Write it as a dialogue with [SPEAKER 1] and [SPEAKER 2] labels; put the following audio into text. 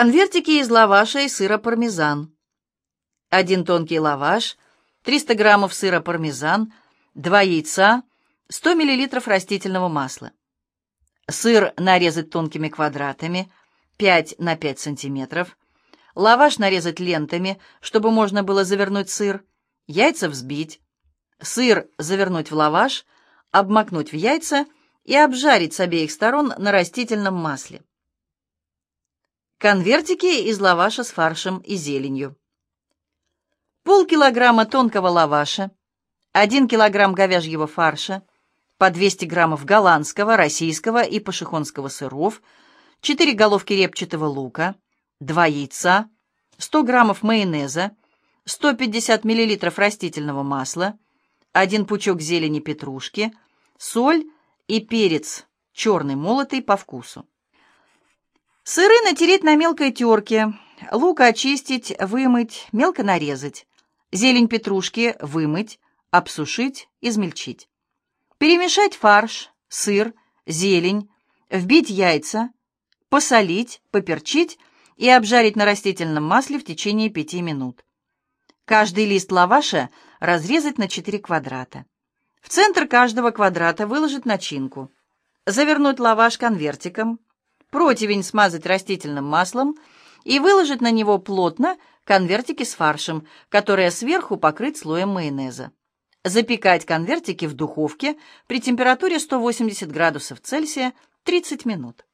[SPEAKER 1] Конвертики из лаваша и сыра пармезан. Один тонкий лаваш, 300 граммов сыра пармезан, 2 яйца, 100 миллилитров растительного масла. Сыр нарезать тонкими квадратами, 5 на 5 сантиметров. Лаваш нарезать лентами, чтобы можно было завернуть сыр. Яйца взбить. Сыр завернуть в лаваш, обмакнуть в яйца и обжарить с обеих сторон на растительном масле. Конвертики из лаваша с фаршем и зеленью. Полкилограмма тонкого лаваша, 1 килограмм говяжьего фарша, по 200 граммов голландского, российского и пашихонского сыров, 4 головки репчатого лука, 2 яйца, 100 граммов майонеза, 150 миллилитров растительного масла, 1 пучок зелени петрушки, соль и перец черный молотый по вкусу. Сыры натереть на мелкой терке, лук очистить, вымыть, мелко нарезать, зелень петрушки вымыть, обсушить, измельчить. Перемешать фарш, сыр, зелень, вбить яйца, посолить, поперчить и обжарить на растительном масле в течение 5 минут. Каждый лист лаваша разрезать на 4 квадрата. В центр каждого квадрата выложить начинку. Завернуть лаваш конвертиком, противень смазать растительным маслом и выложить на него плотно конвертики с фаршем, которые сверху покрыть слоем майонеза. Запекать конвертики в духовке при температуре 180 градусов Цельсия 30 минут.